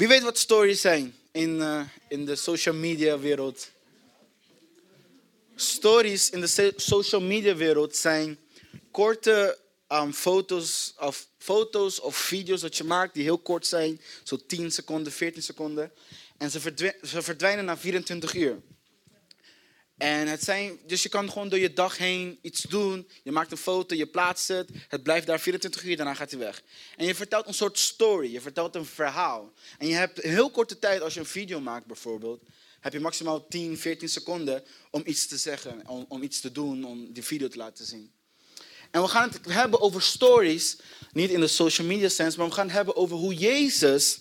Wie weet wat stories zijn in, uh, in de social media wereld? Stories in de social media wereld zijn korte um, foto's, of, foto's of video's dat je maakt die heel kort zijn. Zo 10 seconden, 14 seconden. En ze, ze verdwijnen na 24 uur. En het zijn, dus je kan gewoon door je dag heen iets doen. Je maakt een foto, je plaatst het. Het blijft daar 24 uur, daarna gaat hij weg. En je vertelt een soort story, je vertelt een verhaal. En je hebt heel korte tijd, als je een video maakt bijvoorbeeld, heb je maximaal 10, 14 seconden om iets te zeggen, om, om iets te doen, om die video te laten zien. En we gaan het hebben over stories, niet in de social media sense, maar we gaan het hebben over hoe Jezus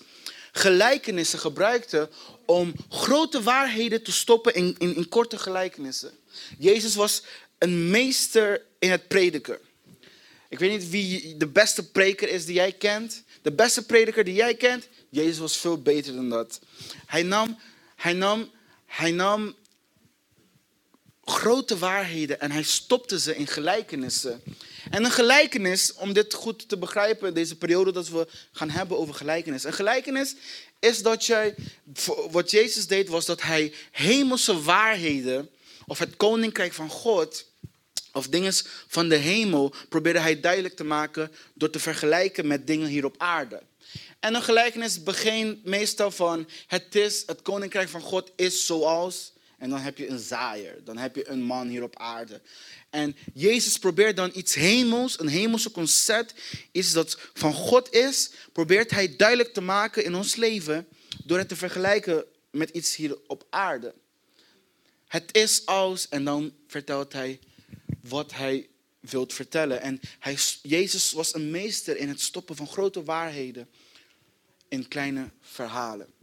gelijkenissen gebruikte om grote waarheden te stoppen in, in, in korte gelijkenissen. Jezus was een meester in het prediken. Ik weet niet wie de beste preker is die jij kent. De beste prediker die jij kent, Jezus was veel beter dan dat. Hij nam, hij nam, hij nam grote waarheden en hij stopte ze in gelijkenissen. En een gelijkenis, om dit goed te begrijpen, deze periode dat we gaan hebben over gelijkenis. Een gelijkenis is dat jij, wat Jezus deed was dat hij hemelse waarheden, of het koninkrijk van God, of dingen van de hemel, probeerde hij duidelijk te maken door te vergelijken met dingen hier op aarde. En een gelijkenis begint meestal van, het is, het koninkrijk van God is zoals, en dan heb je een zaaier, dan heb je een man hier op aarde. En Jezus probeert dan iets hemels, een hemelse concept, iets dat van God is, probeert hij duidelijk te maken in ons leven door het te vergelijken met iets hier op aarde. Het is als, en dan vertelt hij wat hij wilt vertellen. En hij, Jezus was een meester in het stoppen van grote waarheden in kleine verhalen.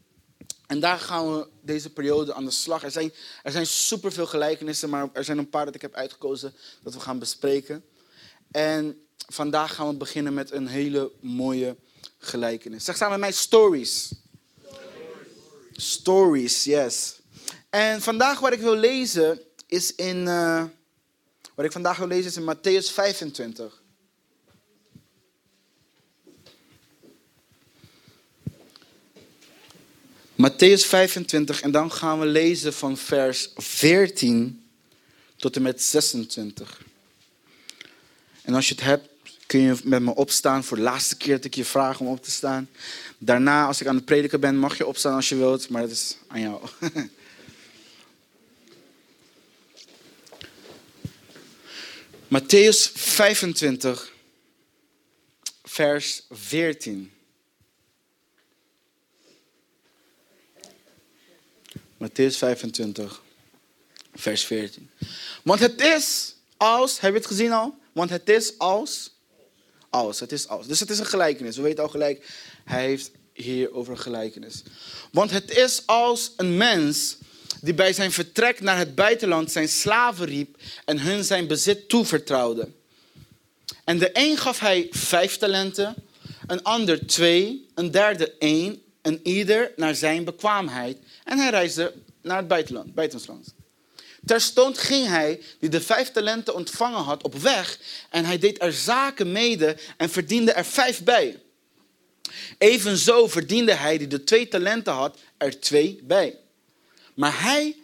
En daar gaan we deze periode aan de slag. Er zijn, er zijn superveel gelijkenissen, maar er zijn een paar dat ik heb uitgekozen dat we gaan bespreken. En vandaag gaan we beginnen met een hele mooie gelijkenis. Zeg samen met mij stories. Stories, yes. En vandaag wat ik wil lezen is in, uh, wat ik vandaag wil lezen is in Matthäus 25. Matthäus 25 en dan gaan we lezen van vers 14 tot en met 26. En als je het hebt, kun je met me opstaan voor de laatste keer dat ik je vraag om op te staan. Daarna, als ik aan het prediken ben, mag je opstaan als je wilt, maar dat is aan jou. Matthäus 25, vers 14. Matthäus 25, vers 14. Want het is als, heb je het gezien al? Want het is als, als, het is als. Dus het is een gelijkenis. We weten al gelijk, hij heeft hier over een gelijkenis. Want het is als een mens die bij zijn vertrek naar het buitenland zijn slaven riep en hun zijn bezit toevertrouwde. En de een gaf hij vijf talenten, een ander twee, een derde één, en ieder naar zijn bekwaamheid. En hij reisde naar het buitenland, buitenland. Terstond ging hij, die de vijf talenten ontvangen had, op weg en hij deed er zaken mede en verdiende er vijf bij. Evenzo verdiende hij, die de twee talenten had, er twee bij. Maar hij,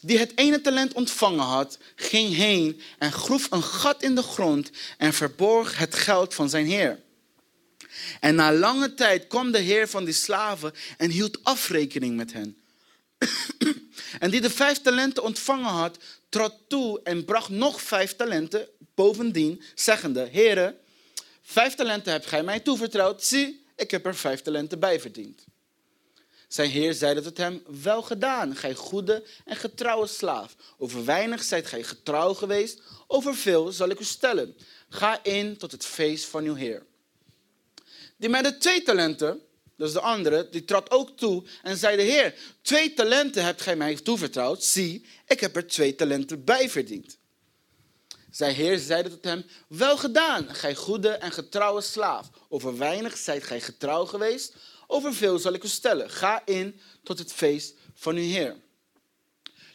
die het ene talent ontvangen had, ging heen en groef een gat in de grond en verborg het geld van zijn heer. En na lange tijd kwam de heer van die slaven en hield afrekening met hen. en die de vijf talenten ontvangen had, trad toe en bracht nog vijf talenten bovendien, zeggende, Heere, vijf talenten hebt gij mij toevertrouwd, zie, ik heb er vijf talenten bij verdiend. Zijn heer zeide tot hem, wel gedaan, gij goede en getrouwe slaaf. Over weinig zijt gij getrouw geweest, over veel zal ik u stellen. Ga in tot het feest van uw heer. Die met de twee talenten, dus de andere, die trad ook toe en zei de Heer, twee talenten hebt gij mij toevertrouwd. Zie, ik heb er twee talenten bij verdiend. Zijn Heer zeide tot hem, wel gedaan, gij goede en getrouwe slaaf. Over weinig zijt gij getrouw geweest, over veel zal ik u stellen. Ga in tot het feest van uw Heer.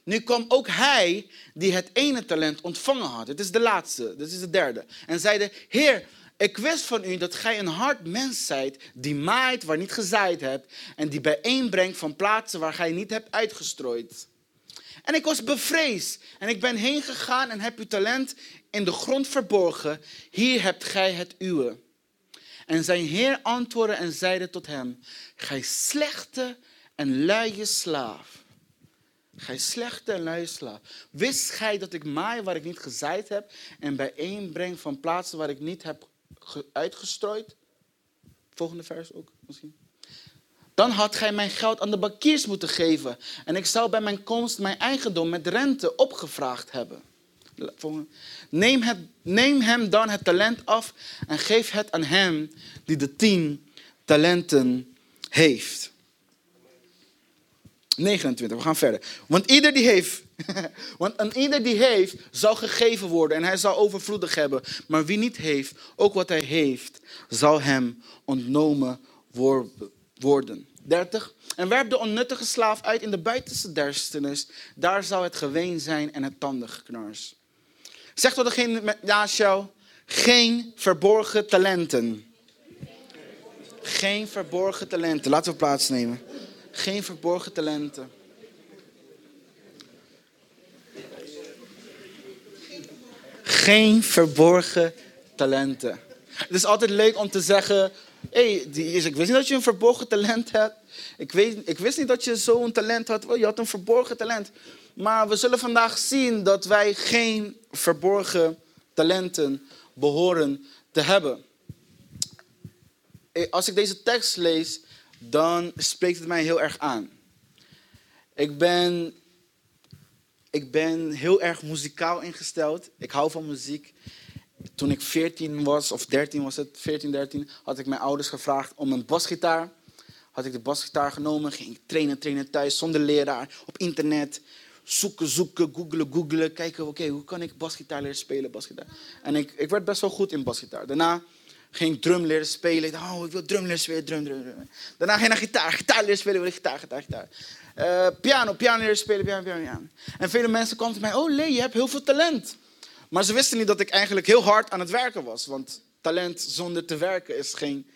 Nu kwam ook hij die het ene talent ontvangen had. Het is de laatste, dit is de derde. En zeide, Heer, Ik wist van u dat gij een hard mens zijt, die maait waar niet gezaaid hebt en die bijeenbrengt van plaatsen waar gij niet hebt uitgestrooid. En ik was bevreesd en ik ben heen gegaan en heb uw talent in de grond verborgen. Hier hebt gij het uwe. En zijn heer antwoordde en zeide tot hem, gij slechte en luie slaaf. Gij slechte en luie slaaf. Wist gij dat ik maai waar ik niet gezaaid heb en bijeenbreng van plaatsen waar ik niet heb uitgestrooid? Volgende vers ook misschien. Dan had gij mijn geld aan de bankiers moeten geven. En ik zou bij mijn komst mijn eigendom met rente opgevraagd hebben. Neem, het, neem hem dan het talent af en geef het aan hem die de tien talenten heeft. 29, we gaan verder. Want ieder die heeft, want aan ieder die heeft, zal gegeven worden en hij zal overvloedig hebben. Maar wie niet heeft, ook wat hij heeft, zal hem ontnomen worden. 30. En werp de onnuttige slaaf uit in de buitenste duisternis. Daar zal het geween zijn en het tandengeknars. Zeg tot degene met jou, geen verborgen talenten. Geen verborgen talenten. Laten we plaatsnemen. Geen verborgen talenten. Geen verborgen talenten. Het is altijd leuk om te zeggen: hey, ik wist niet dat je een verborgen talent hebt. Ik, ik wist niet dat je zo'n talent had. Oh, je had een verborgen talent. Maar we zullen vandaag zien dat wij geen verborgen talenten behoren te hebben. Als ik deze tekst lees, dan spreekt het mij heel erg aan. Ik ben, ik ben heel erg muzikaal ingesteld. Ik hou van muziek. Toen ik 14 was, of 13 was het, 14, 13, had ik mijn ouders gevraagd om een basgitaar. Had ik de basgitaar genomen, ging trainen, trainen thuis, zonder leraar, op internet. Zoeken, zoeken, googelen, googelen. Kijken, oké, hoe kan ik basgitaar leren spelen, basgitaar. En ik, ik werd best wel goed in basgitaar. Daarna ging drum leren spelen. Ik dacht, oh, ik wil drum leren spelen, drum, drum, drum. Daarna ging ik naar gitaar, gitaar leren spelen, wil ik gitaar, gitaar, gitaar. Uh, piano, piano leren spelen, piano, piano. En vele mensen kwamen tot mij, oh Lee, je hebt heel veel talent. Maar ze wisten niet dat ik eigenlijk heel hard aan het werken was. Want talent zonder te werken is geen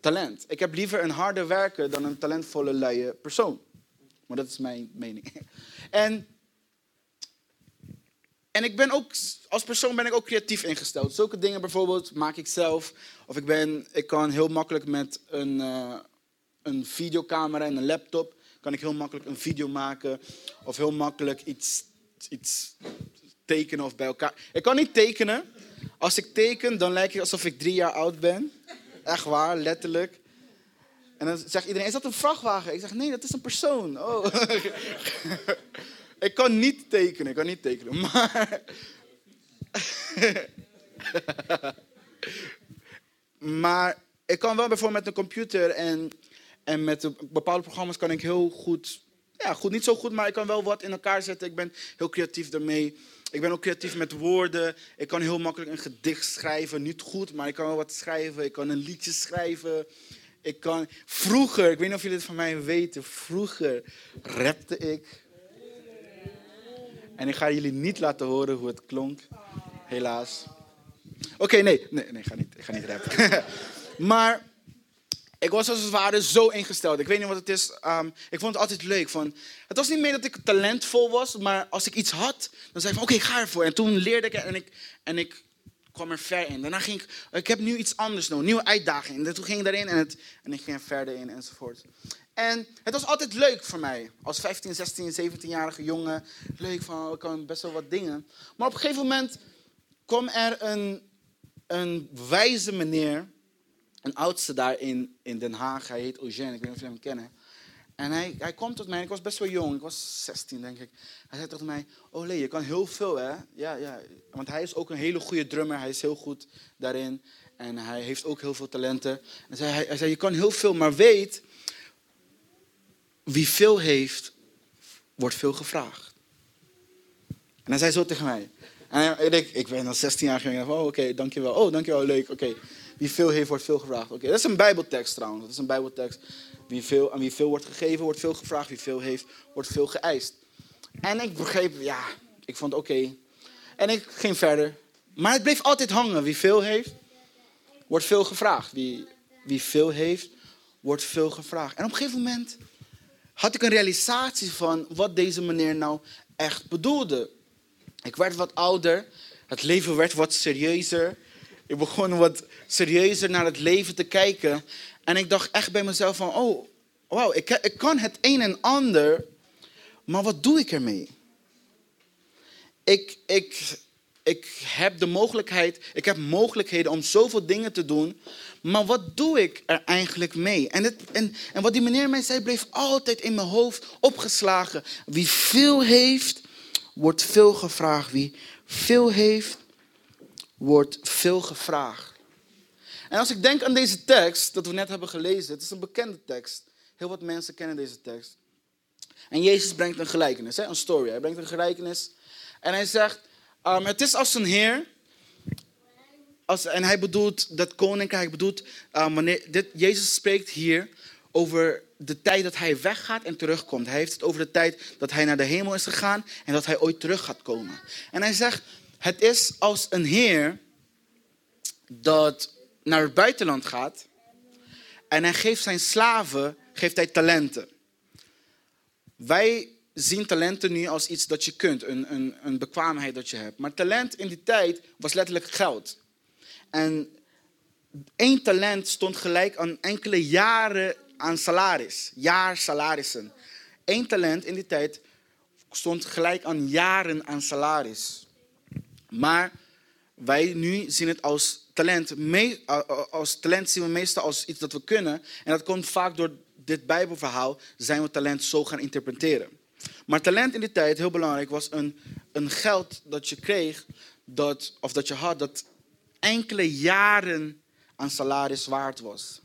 talent. Ik heb liever een harde werker dan een talentvolle luie persoon. Maar dat is mijn mening. En, en ik ben ook, als persoon ben ik ook creatief ingesteld. Zulke dingen bijvoorbeeld maak ik zelf. Of ik, ben, ik kan heel makkelijk met een, uh, een videocamera en een laptop... kan ik heel makkelijk een video maken. Of heel makkelijk iets, iets tekenen of bij elkaar. Ik kan niet tekenen. Als ik teken, dan lijkt het alsof ik drie jaar oud ben. Echt waar, letterlijk. En dan zegt iedereen, is dat een vrachtwagen? Ik zeg, nee, dat is een persoon. Oh. ik kan niet tekenen, ik kan niet tekenen. Maar... maar ik kan wel bijvoorbeeld met een computer en, en met bepaalde programma's kan ik heel goed... Ja, goed, niet zo goed, maar ik kan wel wat in elkaar zetten. Ik ben heel creatief daarmee. Ik ben ook creatief met woorden. Ik kan heel makkelijk een gedicht schrijven. Niet goed, maar ik kan wel wat schrijven. Ik kan een liedje schrijven. Ik kan... Vroeger, ik weet niet of jullie het van mij weten. Vroeger rapte ik. En ik ga jullie niet laten horen hoe het klonk. Helaas. Oké, nee, nee, nee, ik ga niet, ik ga niet rappen. maar ik was als het ware zo ingesteld. Ik weet niet wat het is. Um, ik vond het altijd leuk. Van, het was niet meer dat ik talentvol was, maar als ik iets had, dan zei ik van oké, ga ervoor. En toen leerde ik en ik, en ik kwam er ver in. Daarna ging ik, ik heb nu iets anders nodig, nieuwe uitdaging. En toen ging ik daarin en, het, en ik ging er verder in enzovoort. En het was altijd leuk voor mij. Als 15, 16, 17-jarige jongen. Leuk van, ik kan best wel wat dingen. Maar op een gegeven moment kwam er een, een wijze meneer een oudste daar in, in Den Haag. Hij heet Eugène, ik weet niet of jullie hem kennen. En hij, hij komt tot mij, ik was best wel jong, ik was 16 denk ik. Hij zei tot mij, oh Lee, je kan heel veel hè. Ja, ja. Want hij is ook een hele goede drummer, hij is heel goed daarin. En hij heeft ook heel veel talenten. En zei, hij, hij zei, je kan heel veel, maar weet, wie veel heeft, wordt veel gevraagd. En hij zei zo tegen mij. En ik, ik ben dan 16 jaar geleden. Oh, oké, dankjewel. Oh, dankjewel, leuk. Oké. Wie veel heeft, wordt veel gevraagd. Oké, dat is een Bijbeltekst trouwens. Dat is een Bijbeltekst. Wie veel, aan wie veel wordt gegeven, wordt veel gevraagd. Wie veel heeft, wordt veel geëist. En ik begreep, ja, ik vond oké. En ik ging verder. Maar het bleef altijd hangen. Wie veel heeft, wordt veel gevraagd. Wie, wie veel heeft, wordt veel gevraagd. En op een gegeven moment had ik een realisatie van wat deze meneer nou echt bedoelde. Ik werd wat ouder, het leven werd wat serieuzer. Ik begon wat serieuzer naar het leven te kijken. En ik dacht echt bij mezelf van, oh, wauw, ik, ik kan het een en ander, maar wat doe ik ermee? Ik, ik, ik heb de mogelijkheid, ik heb mogelijkheden om zoveel dingen te doen, maar wat doe ik er eigenlijk mee? En, het, en, en wat die meneer mij zei, bleef altijd in mijn hoofd opgeslagen. Wie veel heeft, wordt veel gevraagd. Wie veel heeft, wordt veel gevraagd. En als ik denk aan deze tekst, dat we net hebben gelezen, het is een bekende tekst. Heel wat mensen kennen deze tekst. En Jezus brengt een gelijkenis, een story. Hij brengt een gelijkenis. En hij zegt, um, het is als een heer. Als, en hij bedoelt dat koninkrijk, bedoelt, um, wanneer, dit, Jezus spreekt hier over de tijd dat hij weggaat en terugkomt. Hij heeft het over de tijd dat hij naar de hemel is gegaan en dat hij ooit terug gaat komen. En hij zegt, het is als een heer dat naar het buitenland gaat en hij geeft zijn slaven geeft hij talenten. Wij zien talenten nu als iets dat je kunt, een, een, een bekwaamheid dat je hebt. Maar talent in die tijd was letterlijk geld. En één talent stond gelijk aan enkele jaren aan salaris, jaar salarissen. Eén talent in die tijd stond gelijk aan jaren aan salaris. Maar wij nu zien het als talent. Als talent zien we meestal als iets dat we kunnen. En dat komt vaak door dit Bijbelverhaal, zijn we talent zo gaan interpreteren. Maar talent in die tijd, heel belangrijk, was een, een geld dat je kreeg, dat, of dat je had, dat enkele jaren aan salaris waard was.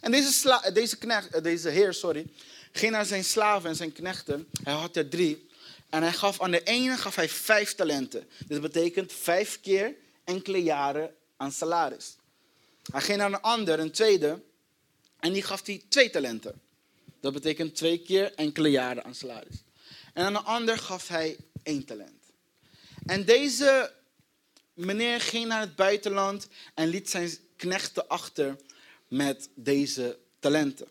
En deze, deze, knecht, deze heer sorry, ging naar zijn slaven en zijn knechten. Hij had er drie. En hij gaf aan de ene gaf hij vijf talenten. Dit betekent vijf keer enkele jaren aan salaris. Hij ging naar een ander, een tweede, en die gaf hij twee talenten. Dat betekent twee keer enkele jaren aan salaris. En aan een ander gaf hij één talent. En deze meneer ging naar het buitenland en liet zijn knechten achter met deze talenten.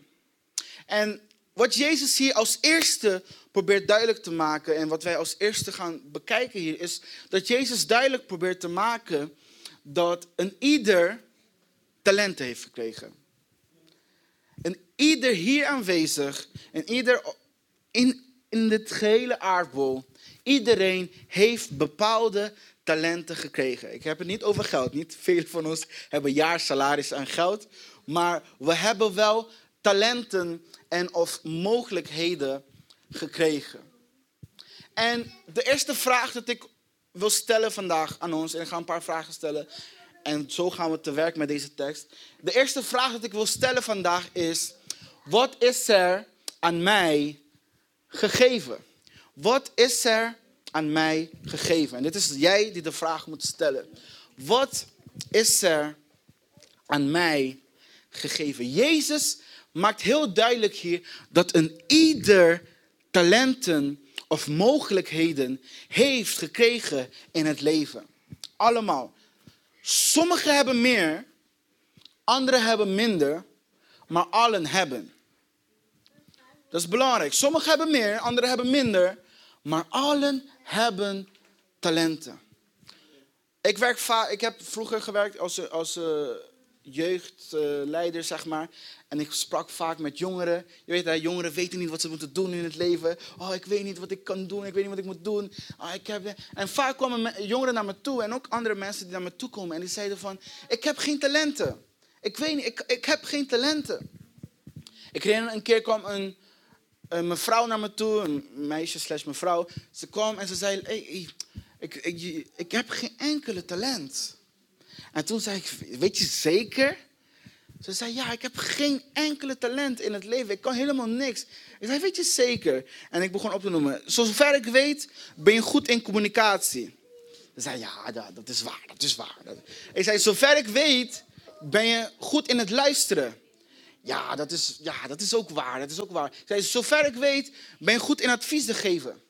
En wat Jezus hier als eerste probeert duidelijk te maken en wat wij als eerste gaan bekijken hier is dat Jezus duidelijk probeert te maken dat een ieder talenten heeft gekregen. En ieder hier aanwezig en ieder in, in dit gehele aardbol, iedereen heeft bepaalde talenten gekregen. Ik heb het niet over geld. Niet veel van ons hebben jaarsalaris aan geld. Maar we hebben wel talenten en of mogelijkheden gekregen. En de eerste vraag dat ik wil stellen vandaag aan ons, en ik ga een paar vragen stellen, en zo gaan we te werk met deze tekst. De eerste vraag dat ik wil stellen vandaag is: wat is er aan mij gegeven? Wat is er aan mij gegeven? En dit is jij die de vraag moet stellen. Wat is er aan mij gegeven? Jezus maakt heel duidelijk hier dat een ieder talenten of mogelijkheden heeft gekregen in het leven. Allemaal. Sommigen hebben meer, anderen hebben minder, maar allen hebben. Dat is belangrijk. Sommigen hebben meer, anderen hebben minder, maar allen hebben talenten. Ik, werk ik heb vroeger gewerkt als, als uh, jeugdleider, zeg maar. En ik sprak vaak met jongeren. Je weet, dat jongeren weten niet wat ze moeten doen in het leven. Oh, ik weet niet wat ik kan doen. Ik weet niet wat ik moet doen. Oh, ik heb... En vaak kwamen jongeren naar me toe. En ook andere mensen die naar me toe komen. En die zeiden van, ik heb geen talenten. Ik weet niet, ik, ik heb geen talenten. Ik herinner een keer kwam een, een mevrouw naar me toe. Een meisje slash mevrouw. Ze kwam en ze zei, hey, ik, ik, ik heb geen enkele talent. En toen zei ik, weet je zeker? Ze zei, ja, ik heb geen enkele talent in het leven. Ik kan helemaal niks. Ik zei, weet je zeker? En ik begon op te noemen. Zover ik weet, ben je goed in communicatie. Ze zei, ja, dat, is waar, dat is waar. Ik zei, zover ik weet, ben je goed in het luisteren. Ja, dat is, ja, dat is ook waar, dat is ook waar. Zei, zover ik weet, ben je goed in advies te geven.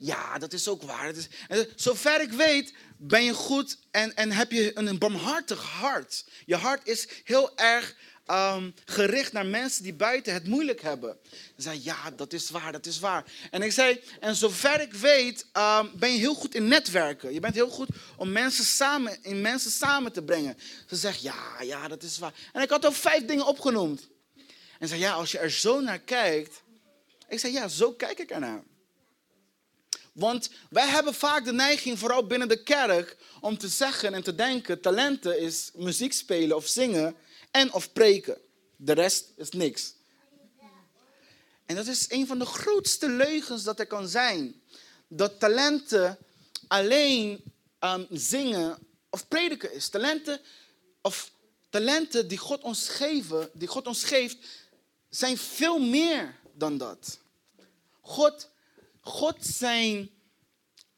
Ja, dat is ook waar. Is, zover ik weet, ben je goed en, en heb je een, barmhartig hart. Je hart is heel erg um, gericht naar mensen die buiten het moeilijk hebben. Ze zei, ja, dat is waar, dat is waar. En ik zei, en zover ik weet, um, ben je heel goed in netwerken. Je bent heel goed om mensen samen, in mensen samen te brengen. Ze zegt, ja, ja, dat is waar. En ik had ook vijf dingen opgenoemd. En zei, ja, als je er zo naar kijkt. Ik zei, ja, zo kijk ik ernaar. Want wij hebben vaak de neiging, vooral binnen de kerk, om te zeggen en te denken: talenten is muziek spelen of zingen en of preken. De rest is niks. En dat is een van de grootste leugens dat er kan zijn. Dat talenten alleen um, zingen of prediken is. Talenten, of talenten die God ons geven, die God ons geeft, zijn veel meer dan dat. God, God zijn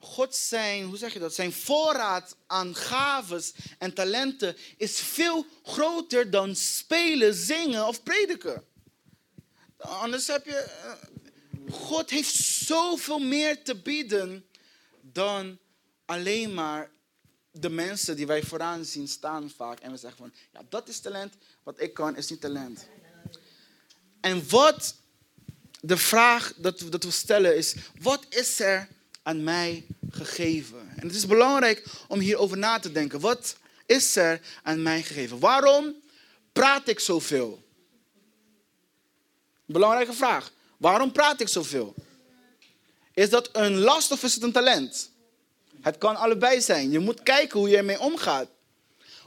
God zijn, hoe zeg je dat? Zijn voorraad aan gaves en talenten is veel groter dan spelen, zingen of prediken. Anders heb je. Eh, God heeft zoveel meer te bieden dan alleen maar de mensen die wij vooraan zien staan vaak. En we zeggen van, ja, dat is talent. Wat ik kan is niet talent. En wat de vraag dat, dat we stellen is, wat is er aan mij gegeven? En het is belangrijk om hierover na te denken. Wat is er aan mij gegeven? Waarom praat ik zoveel? Belangrijke vraag. Waarom praat ik zoveel? Is dat een last of is het een talent? Het kan allebei zijn. Je moet kijken hoe je ermee omgaat.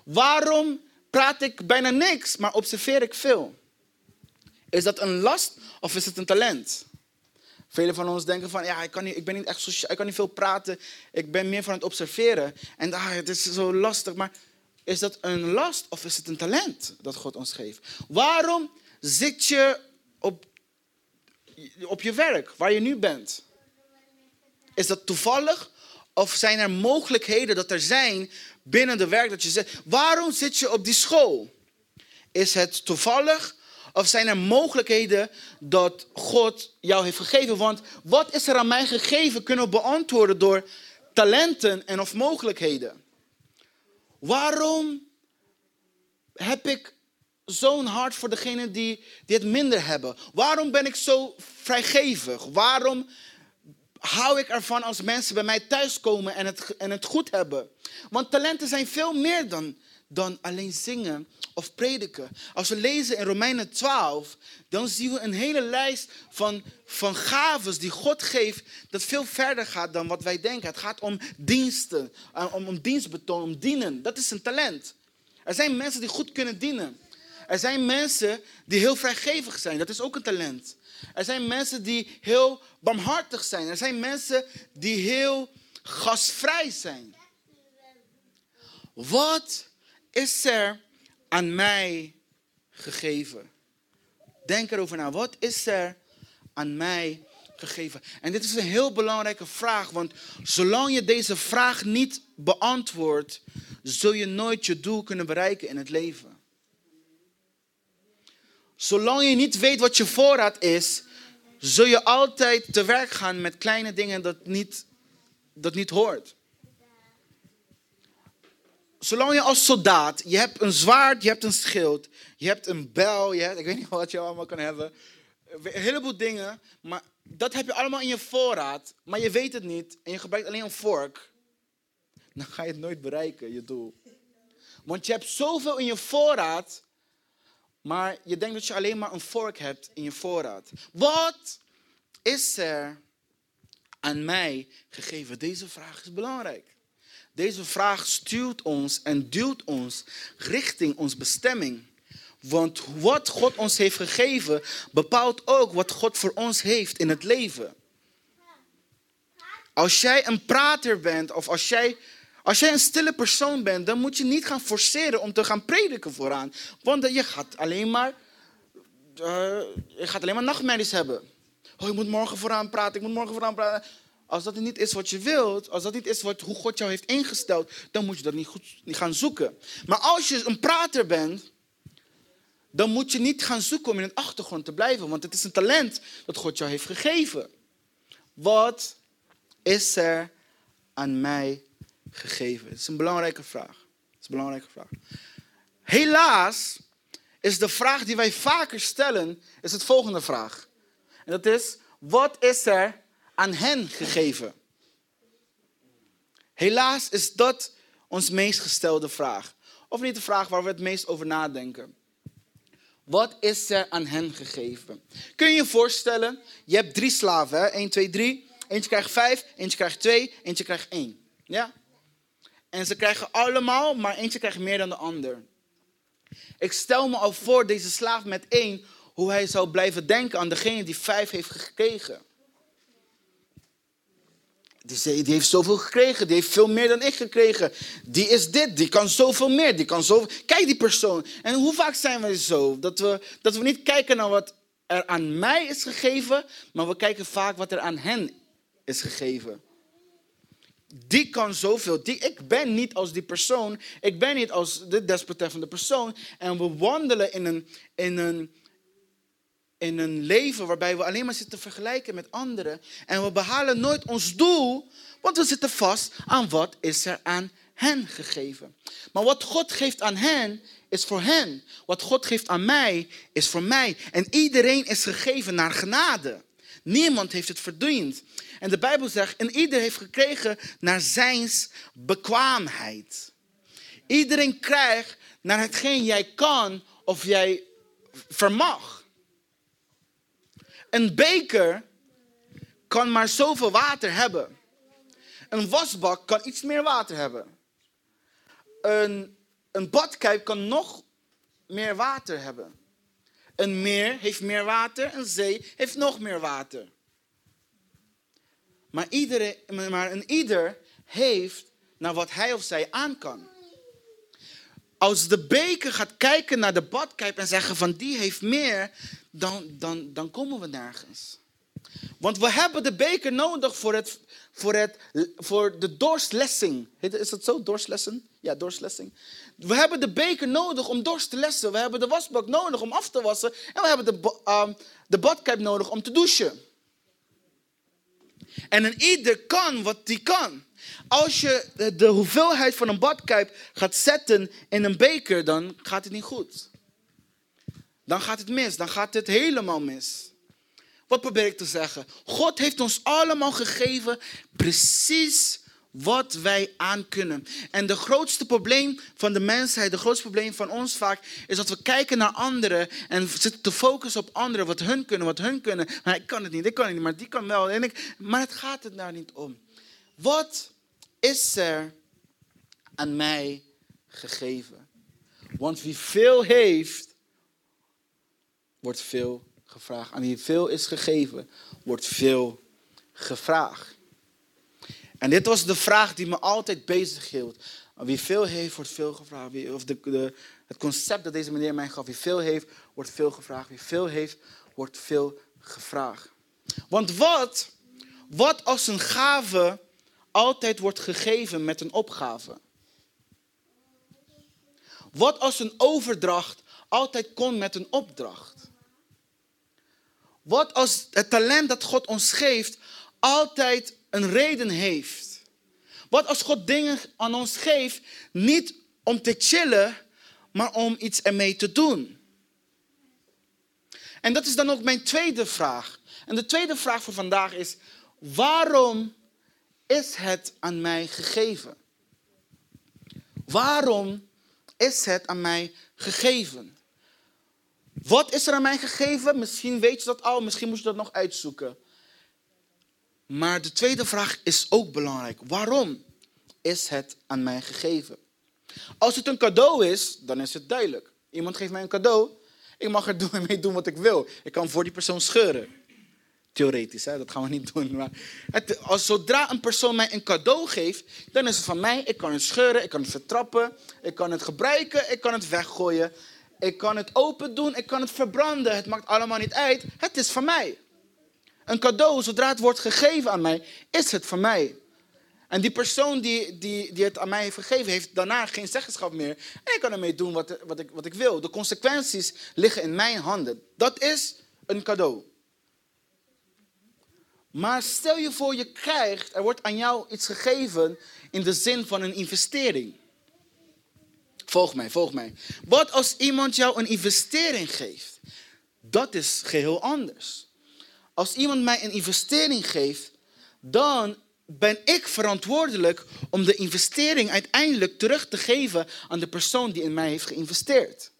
Waarom praat ik bijna niks, maar observeer ik veel? Is dat een last of is het een talent? Velen van ons denken van, ja, ik, kan niet, ik ben niet echt sociaal, ik kan niet veel praten. Ik ben meer van het observeren. En ah, het is zo lastig. Maar is dat een last of is het een talent dat God ons geeft? Waarom zit je op, op je werk, waar je nu bent? Is dat toevallig? Of zijn er mogelijkheden dat er zijn binnen de werk dat je zit? Waarom zit je op die school? Is het toevallig of zijn er mogelijkheden dat God jou heeft gegeven? Want wat is er aan mij gegeven kunnen we beantwoorden door talenten en of mogelijkheden. Waarom heb ik zo'n hart voor degenen die, die het minder hebben? Waarom ben ik zo vrijgevig? Waarom hou ik ervan als mensen bij mij thuiskomen en het, en het goed hebben? Want talenten zijn veel meer dan, dan alleen zingen of prediken. Als we lezen in Romeinen 12, dan zien we een hele lijst van, van gaves die God geeft, dat veel verder gaat dan wat wij denken. Het gaat om diensten, eh, om, om dienstbetoon, om dienen. Dat is een talent. Er zijn mensen die goed kunnen dienen. Er zijn mensen die heel vrijgevig zijn. Dat is ook een talent. Er zijn mensen die heel barmhartig zijn. Er zijn mensen die heel gasvrij zijn. Wat is er aan mij gegeven? Denk erover na. Wat is er aan mij gegeven? En dit is een heel belangrijke vraag, want zolang je deze vraag niet beantwoordt, zul je nooit je doel kunnen bereiken in het leven. Zolang je niet weet wat je voorraad is, zul je altijd te werk gaan met kleine dingen dat niet, dat niet hoort zolang je als soldaat, je hebt een zwaard, je hebt een schild, je hebt een bel, je hebt, ik weet niet wat je allemaal kan hebben. Een heleboel dingen, maar dat heb je allemaal in je voorraad, maar je weet het niet en je gebruikt alleen een vork. Dan ga je het nooit bereiken, je doel. Want je hebt zoveel in je voorraad, maar je denkt dat je alleen maar een vork hebt in je voorraad. Wat is er aan mij gegeven? Deze vraag is belangrijk. Deze vraag stuurt ons en duwt ons richting ons bestemming. Want wat God ons heeft gegeven, bepaalt ook wat God voor ons heeft in het leven. Als jij een prater bent of als jij, als jij een stille persoon bent, dan moet je niet gaan forceren om te gaan prediken vooraan. Want je gaat alleen maar, uh, je gaat alleen maar nachtmerries hebben. Oh, ik moet morgen vooraan praten, ik moet morgen vooraan praten. Als dat niet is wat je wilt, als dat niet is wat, hoe God jou heeft ingesteld, dan moet je dat niet, goed, niet gaan zoeken. Maar als je een prater bent, dan moet je niet gaan zoeken om in de achtergrond te blijven, want het is een talent dat God jou heeft gegeven. Wat is er aan mij gegeven? Het is een belangrijke vraag. Het is een belangrijke vraag. Helaas is de vraag die wij vaker stellen, is het volgende vraag. En dat is, wat is er aan hen gegeven? Helaas is dat ons meest gestelde vraag. Of niet de vraag waar we het meest over nadenken. Wat is er aan hen gegeven? Kun je je voorstellen, je hebt drie slaven, hè? 1, 2, 3. Eentje krijgt vijf, eentje krijgt twee, eentje krijgt één. Ja? En ze krijgen allemaal, maar eentje krijgt meer dan de ander. Ik stel me al voor, deze slaaf met één, hoe hij zou blijven denken aan degene die vijf heeft gekregen. Die, die heeft zoveel gekregen, die heeft veel meer dan ik gekregen. Die is dit, die kan zoveel meer, die kan zoveel... Kijk die persoon. En hoe vaak zijn wij zo? Dat we, dat we niet kijken naar wat er aan mij is gegeven, maar we kijken vaak wat er aan hen is gegeven. Die kan zoveel. Die, ik ben niet als die persoon. Ik ben niet als de desbetreffende persoon. En we wandelen in een, in een in een leven waarbij we alleen maar zitten vergelijken met anderen. En we behalen nooit ons doel, want we zitten vast aan wat is er aan hen gegeven. Maar wat God geeft aan hen, is voor hen. Wat God geeft aan mij, is voor mij. En iedereen is gegeven naar genade. Niemand heeft het verdiend. En de Bijbel zegt, en ieder heeft gekregen naar zijns bekwaamheid. Iedereen krijgt naar hetgeen jij kan of jij vermag. Een beker kan maar zoveel water hebben. Een wasbak kan iets meer water hebben. Een, een badkuip kan nog meer water hebben. Een meer heeft meer water, een zee heeft nog meer water. Maar, iedereen, maar een ieder heeft naar wat hij of zij aan kan. Als de beker gaat kijken naar de badkuip en zeggen van die heeft meer, dan, dan, dan komen we nergens. Want we hebben de beker nodig voor, het, voor, het, voor de doorslessing. Is dat zo, doorslessen? Ja, doorslessing. We hebben de beker nodig om dorst te lessen. We hebben de wasbak nodig om af te wassen. En we hebben de, uh, de badkuip nodig om te douchen. En een ieder kan wat die kan. Als je de hoeveelheid van een badkuip gaat zetten in een beker, dan gaat het niet goed dan gaat het mis. Dan gaat het helemaal mis. Wat probeer ik te zeggen? God heeft ons allemaal gegeven precies wat wij aan kunnen. En de grootste probleem van de mensheid, de grootste probleem van ons vaak, is dat we kijken naar anderen en zitten te focussen op anderen, wat hun kunnen, wat hun kunnen. Maar ik kan het niet, ik kan het niet, maar die kan wel. En ik, maar het gaat het daar niet om. Wat is er aan mij gegeven? Want wie veel heeft, wordt veel gevraagd. Aan wie veel is gegeven, wordt veel gevraagd. En dit was de vraag die me altijd bezig hield. Aan wie veel heeft, wordt veel gevraagd. Of de, de, het concept dat deze meneer mij gaf. Wie veel heeft, wordt veel gevraagd. Wie veel heeft, wordt veel gevraagd. Want wat, wat als een gave altijd wordt gegeven met een opgave? Wat als een overdracht altijd komt met een opdracht? Wat als het talent dat God ons geeft altijd een reden heeft? Wat als God dingen aan ons geeft niet om te chillen, maar om iets ermee te doen? En dat is dan ook mijn tweede vraag. En de tweede vraag voor vandaag is: waarom is het aan mij gegeven? Waarom is het aan mij gegeven? Wat is er aan mij gegeven? Misschien weet je dat al, misschien moet je dat nog uitzoeken. Maar de tweede vraag is ook belangrijk. Waarom is het aan mij gegeven? Als het een cadeau is, dan is het duidelijk. Iemand geeft mij een cadeau, ik mag er mee doen wat ik wil. Ik kan voor die persoon scheuren. Theoretisch, hè? dat gaan we niet doen. Maar het, als, zodra een persoon mij een cadeau geeft, dan is het van mij. Ik kan het scheuren, ik kan het vertrappen, ik kan het gebruiken, ik kan het weggooien. Ik kan het open doen, ik kan het verbranden. Het maakt allemaal niet uit. Het is van mij. Een cadeau, zodra het wordt gegeven aan mij, is het van mij. En die persoon die, die, die het aan mij heeft gegeven, heeft daarna geen zeggenschap meer. En ik kan ermee doen wat, wat, ik, wat ik wil. De consequenties liggen in mijn handen. Dat is een cadeau. Maar stel je voor, je krijgt, er wordt aan jou iets gegeven in de zin van een investering. Volg mij, volg mij. Wat als iemand jou een investering geeft? Dat is geheel anders. Als iemand mij een investering geeft, dan ben ik verantwoordelijk om de investering uiteindelijk terug te geven aan de persoon die in mij heeft geïnvesteerd.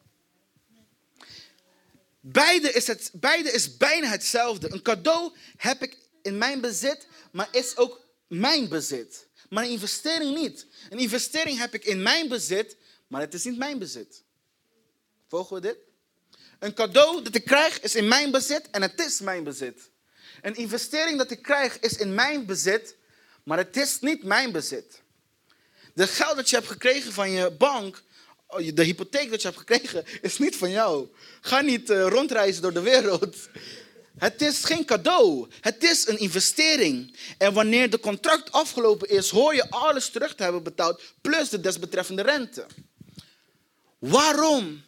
Beide is, het, beide is bijna hetzelfde. Een cadeau heb ik in mijn bezit, maar is ook mijn bezit. Maar een investering niet. Een investering heb ik in mijn bezit, maar het is niet mijn bezit. Volgen we dit? Een cadeau dat ik krijg is in mijn bezit en het is mijn bezit. Een investering dat ik krijg is in mijn bezit, maar het is niet mijn bezit. De geld dat je hebt gekregen van je bank, oh, de hypotheek dat je hebt gekregen, is niet van jou. Ga niet uh, rondreizen door de wereld. Het is geen cadeau. Het is een investering. En wanneer de contract afgelopen is, hoor je alles terug te hebben betaald, plus de desbetreffende rente. Waarom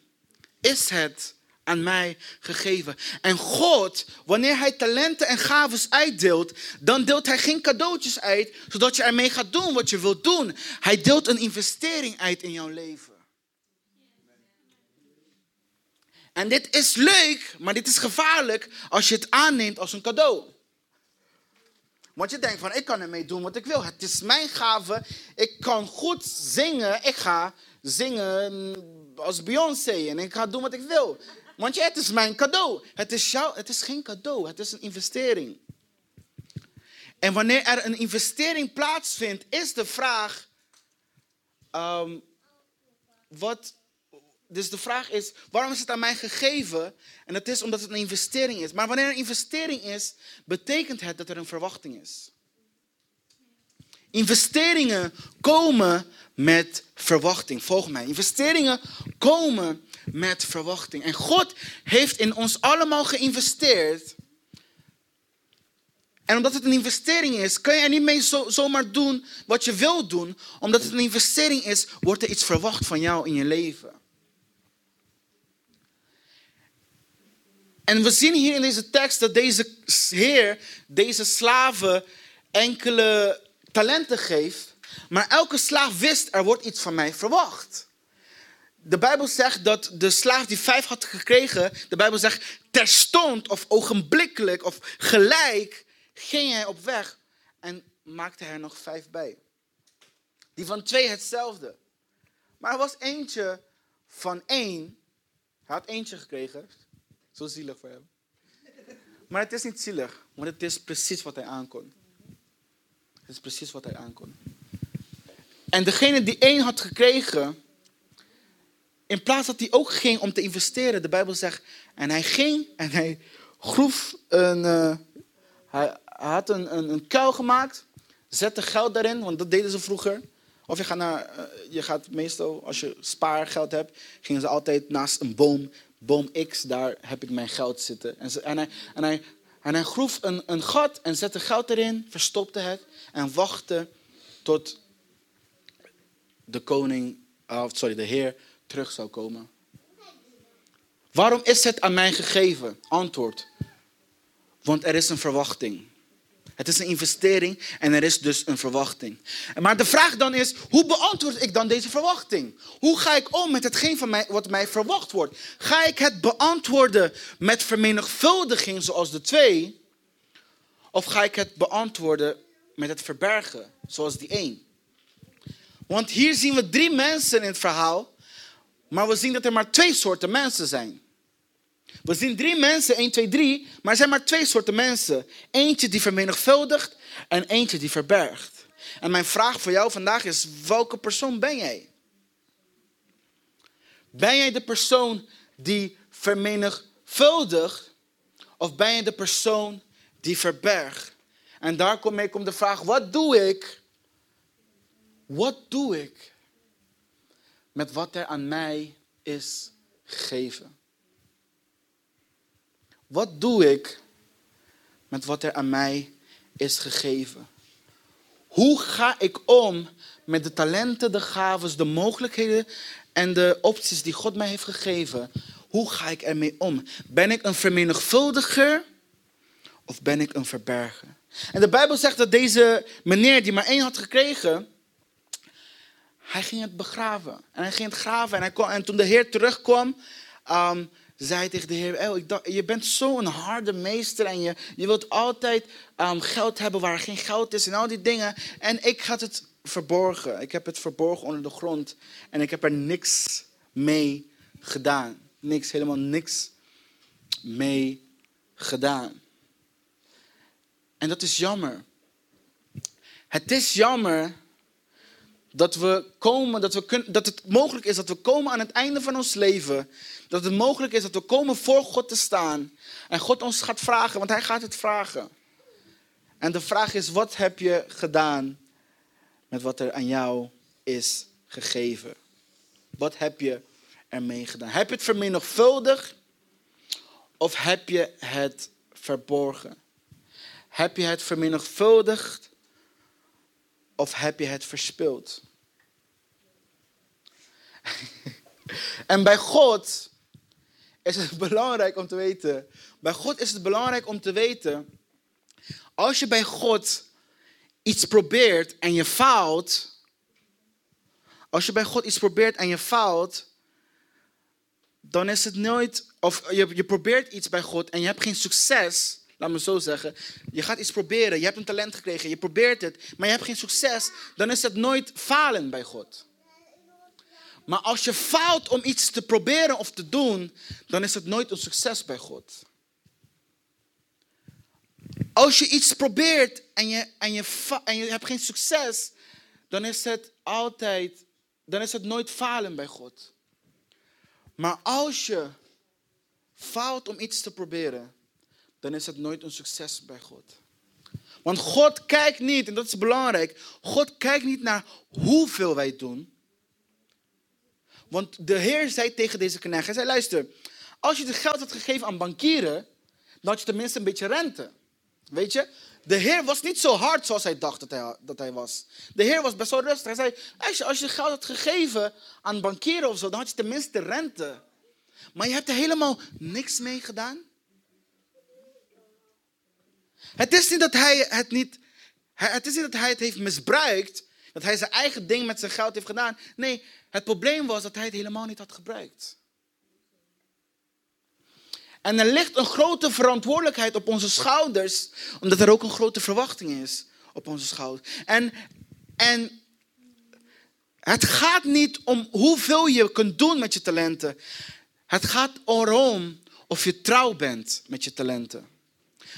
is het aan mij gegeven? En God, wanneer Hij talenten en gaven uitdeelt, dan deelt Hij geen cadeautjes uit, zodat je ermee gaat doen wat je wilt doen. Hij deelt een investering uit in jouw leven. En dit is leuk, maar dit is gevaarlijk als je het aanneemt als een cadeau. Want je denkt van, ik kan ermee doen wat ik wil. Het is mijn gave. Ik kan goed zingen. Ik ga zingen als Beyoncé en ik ga doen wat ik wil. Want ja, het is mijn cadeau. Het is, jou, het is geen cadeau, het is een investering. En wanneer er een investering plaatsvindt, is de vraag: um, wat, dus de vraag is, waarom is het aan mij gegeven? En dat is omdat het een investering is. Maar wanneer er een investering is, betekent het dat er een verwachting is. Investeringen komen met verwachting. Volg mij. Investeringen komen met verwachting. En God heeft in ons allemaal geïnvesteerd. En omdat het een investering is, kun je er niet mee zo, zomaar doen wat je wil doen. Omdat het een investering is, wordt er iets verwacht van jou in je leven. En we zien hier in deze tekst dat deze heer deze slaven enkele talenten geeft. Maar elke slaaf wist, er wordt iets van mij verwacht. De Bijbel zegt dat de slaaf die vijf had gekregen, de Bijbel zegt terstond of ogenblikkelijk of gelijk ging hij op weg en maakte er nog vijf bij. Die van twee hetzelfde. Maar er was eentje van één. Hij had eentje gekregen. Zo zielig voor hem. Maar het is niet zielig, want het is precies wat hij aankon. Het is precies wat hij aankon. En degene die één had gekregen, in plaats dat hij ook ging om te investeren, de Bijbel zegt, en hij ging en hij groef een, uh, hij, had een, een, een, kuil gemaakt, zette geld daarin, want dat deden ze vroeger. Of je gaat, naar, uh, je gaat meestal, als je spaargeld hebt, gingen ze altijd naast een boom, boom X, daar heb ik mijn geld zitten. En, en, hij, en, en groef een, een gat en zette geld erin, verstopte het en wachtte tot de koning, uh, sorry, de Heer terug zou komen. Waarom is het aan mij gegeven? Antwoord. Want er is een verwachting. Het is een investering en er is dus een verwachting. Maar de vraag dan is, hoe beantwoord ik dan deze verwachting? Hoe ga ik om met hetgeen van mij, wat mij verwacht wordt? Ga ik het beantwoorden met vermenigvuldiging zoals de twee? Of ga ik het beantwoorden met het verbergen zoals die één? Want hier zien we drie mensen in het verhaal, maar we zien dat er maar twee soorten mensen zijn. We zien drie mensen, 1, 2, 3, maar er zijn maar twee soorten mensen. Eentje die vermenigvuldigt en eentje die verbergt. En mijn vraag voor jou vandaag is, welke persoon ben jij? Ben jij de persoon die vermenigvuldigt of ben je de persoon die verbergt? En daar kom ik de vraag, wat doe ik wat doe ik met wat er aan mij is gegeven? Wat doe ik met wat er aan mij is gegeven? Hoe ga ik om met de talenten, de gaven, de mogelijkheden en de opties die God mij heeft gegeven? Hoe ga ik ermee om? Ben ik een vermenigvuldiger Of ben ik een verberger? En de Bijbel zegt dat deze meneer die maar één had gekregen, hij ging het begraven. En hij ging het graven. En, toen de Heer terugkwam, um, zei tegen de Heer, oh, ik dacht, je bent zo'n harde meester en je, je wilt altijd um, geld hebben waar geen geld is en al die dingen. En ik had het verborgen. Ik heb het verborgen onder de grond. En ik heb er niks mee gedaan. Niks, helemaal niks mee gedaan. En dat is jammer. Het is jammer dat, we komen, dat, we kunnen, dat het mogelijk is dat we komen aan het einde van ons leven. Dat het mogelijk is dat we komen voor God te staan. En God ons gaat vragen, want Hij gaat het vragen. En de vraag is, wat heb je gedaan met wat er aan jou is gegeven? Wat heb je ermee gedaan? Heb je het vermenigvuldigd of heb je het verborgen? Heb je het vermenigvuldigd of heb je het verspild? en bij God is het belangrijk om te weten. Bij God is het belangrijk om te weten. Als je bij God iets probeert en je faalt. Als je bij God iets probeert en je faalt. Dan is het nooit. Of je, je probeert iets bij God en je hebt geen succes. Laat me zo zeggen. Je gaat iets proberen. Je hebt een talent gekregen. Je probeert het. Maar je hebt geen succes. Dan is het nooit falen bij God. Maar als je faalt om iets te proberen of te doen, dan is het nooit een succes bij God. Als je iets probeert en je, en je, en je hebt geen succes, dan is het altijd, dan is het nooit falen bij God. Maar als je faalt om iets te proberen, dan is het nooit een succes bij God. Want God kijkt niet, en dat is belangrijk, God kijkt niet naar hoeveel wij doen. Want de Heer zei tegen deze knecht, hij zei luister, als je het geld had gegeven aan bankieren, dan had je tenminste een beetje rente. Weet je? De Heer was niet zo hard zoals hij dacht dat hij, dat hij was. De Heer was best wel rustig. Hij zei, als je, je geld had gegeven aan bankieren of zo, dan had je tenminste rente. Maar je hebt er helemaal niks mee gedaan. Het is niet dat hij het niet, het is niet dat hij het heeft misbruikt, dat hij zijn eigen ding met zijn geld heeft gedaan. Nee, het probleem was dat hij het helemaal niet had gebruikt. En er ligt een grote verantwoordelijkheid op onze schouders, omdat er ook een grote verwachting is op onze schouders. En, en het gaat niet om hoeveel je kunt doen met je talenten. Het gaat erom of je trouw bent met je talenten.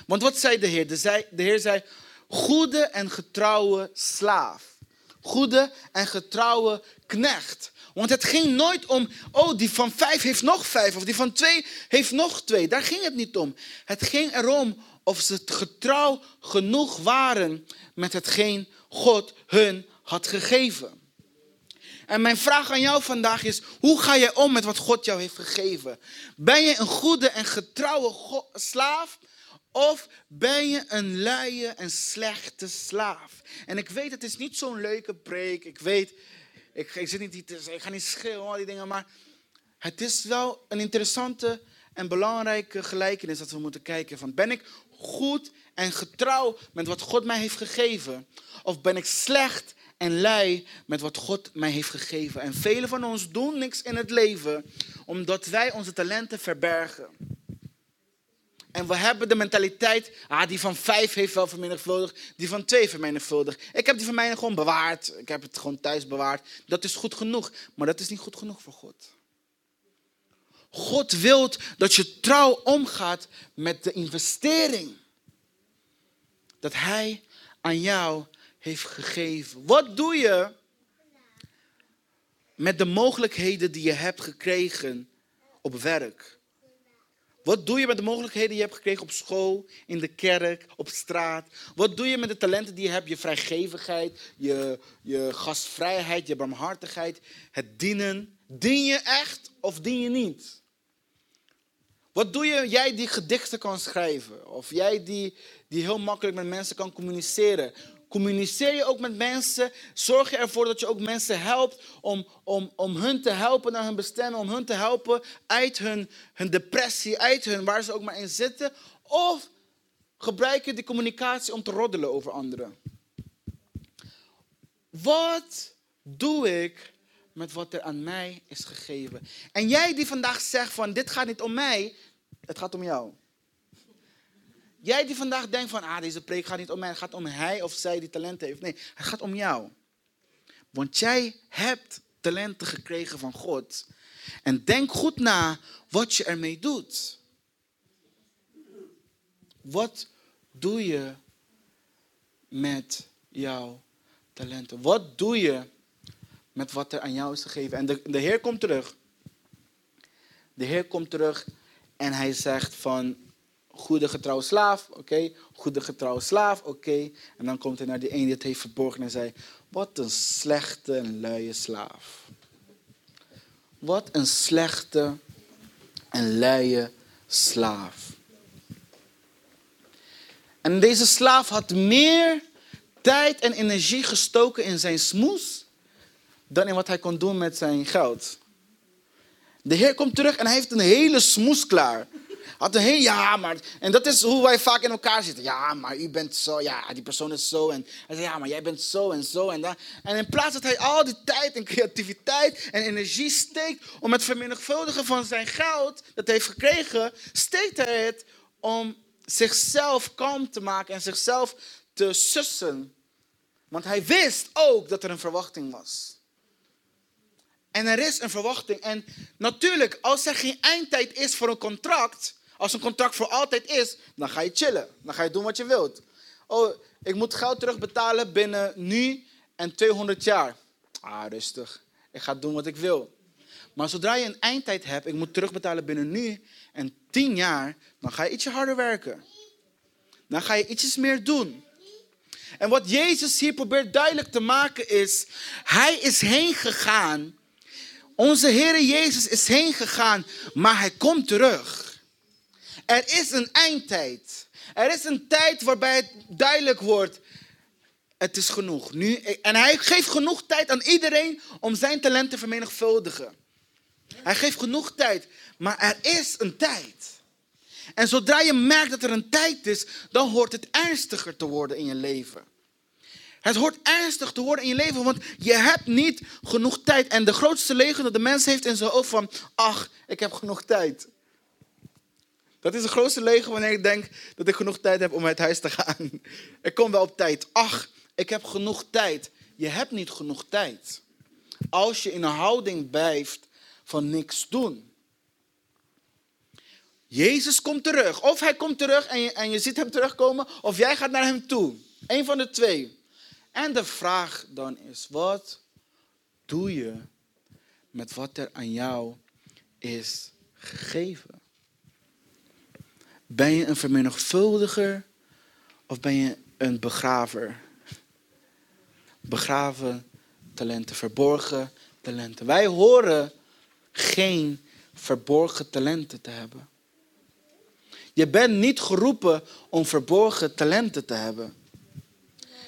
Want wat zei de Heer? De, Heer zei, goede en getrouwe slaaf. Goede en getrouwe knecht. Want het ging nooit om, oh, die van vijf heeft nog vijf, of die van twee heeft nog twee. Daar ging het niet om. Het ging erom of ze getrouw genoeg waren met hetgeen God hun had gegeven. En mijn vraag aan jou vandaag is: hoe ga je om met wat God jou heeft gegeven? Ben je een goede en getrouwe slaaf? Of ben je een luie en slechte slaaf? En ik weet, het is niet zo'n leuke preek. Ik weet, ik, ik, zit niet ik ga niet schreeuwen, al die dingen. Maar het is wel een interessante en belangrijke gelijkenis dat we moeten kijken. Van, ben ik goed en getrouw met wat God mij heeft gegeven? Of ben ik slecht en lui met wat God mij heeft gegeven? En velen van ons doen niks in het leven omdat wij onze talenten verbergen. En we hebben de mentaliteit, ah, die van vijf heeft wel vermenigvuldigd, die van twee vermenigvuldigd. Ik heb die van mij gewoon bewaard. Ik heb het gewoon thuis bewaard. Dat is goed genoeg. Maar dat is niet goed genoeg voor God. God wil dat je trouw omgaat met de investering dat Hij aan jou heeft gegeven. Wat doe je met de mogelijkheden die je hebt gekregen op werk? Wat doe je met de mogelijkheden die je hebt gekregen op school, in de kerk, op straat? Wat doe je met de talenten die je hebt? Je vrijgevigheid, je, je gastvrijheid, je barmhartigheid, het dienen. Dien je echt of dien je niet? Wat doe je, jij die gedichten kan schrijven? Of jij die, die heel makkelijk met mensen kan communiceren? Communiceer je ook met mensen. Zorg je ervoor dat je ook mensen helpt om, om, om hun te helpen naar hun bestemming. Om hun te helpen uit hun, hun depressie, uit hun waar ze ook maar in zitten. Of gebruik je die communicatie om te roddelen over anderen? Wat doe ik met wat er aan mij is gegeven? En jij die vandaag zegt van dit gaat niet om mij, het gaat om jou. Jij die vandaag denkt van ah, deze preek gaat niet om mij, het gaat om hij of zij die talent heeft. Nee, het gaat om jou. Want jij hebt talenten gekregen van God. En denk goed na wat je ermee doet. Wat doe je met jouw talenten? Wat doe je met wat er aan jou is gegeven? En de, de Heer komt terug. De Heer komt terug en hij zegt van goede getrouwe slaaf, oké, goede getrouwe slaaf, oké. En dan komt hij naar die een die het heeft verborgen en zei, wat een slechte en luie slaaf. Wat een slechte en luie slaaf. En deze slaaf had meer tijd en energie gestoken in zijn smoes dan in wat hij kon doen met zijn geld. De Heer komt terug en hij heeft een hele smoes klaar. Had een ja, maar. En dat is hoe wij vaak in elkaar zitten. Ja, maar u bent zo. Ja, die persoon is zo. En hij zegt, ja, maar jij bent zo en zo en dat. En in plaats dat hij al die tijd en creativiteit en energie steekt om het vermenigvuldigen van zijn geld dat hij heeft gekregen, steekt hij het om zichzelf kalm te maken en zichzelf te sussen. Want hij wist ook dat er een verwachting was. En er is een verwachting. En natuurlijk, als er geen eindtijd is voor een contract, als een contract voor altijd is, dan ga je chillen. Dan ga je doen wat je wilt. Oh, ik moet geld terugbetalen binnen nu en 200 jaar. Ah, rustig. Ik ga doen wat ik wil. Maar zodra je een eindtijd hebt, ik moet terugbetalen binnen nu en 10 jaar, dan ga je ietsje harder werken. Dan ga je ietsjes meer doen. En wat Jezus hier probeert duidelijk te maken is, hij is heen gegaan. Onze Heer Jezus is heen gegaan, maar hij komt terug. Er is een eindtijd. Er is een tijd waarbij het duidelijk wordt. Het is genoeg. Nu, en hij geeft genoeg tijd aan iedereen om zijn talent te vermenigvuldigen. Hij geeft genoeg tijd. Maar er is een tijd. En zodra je merkt dat er een tijd is, dan hoort het ernstiger te worden in je leven. Het hoort ernstig te worden in je leven, want je hebt niet genoeg tijd. En de grootste leugen dat de mens heeft in zijn hoofd van, ach, ik heb genoeg tijd. Dat is de grootste leugen wanneer ik denk dat ik genoeg tijd heb om uit huis te gaan. Ik kom wel op tijd. Ach, ik heb genoeg tijd. Je hebt niet genoeg tijd. Als je in een houding blijft van niks doen. Jezus komt terug. Of hij komt terug en je, en je ziet hem terugkomen, of jij gaat naar hem toe. Eén van de twee. En de vraag dan is, wat doe je met wat er aan jou is gegeven? Ben je een vermenigvuldiger of ben je een begraver? Begraven talenten, verborgen talenten. Wij horen geen verborgen talenten te hebben. Je bent niet geroepen om verborgen talenten te hebben.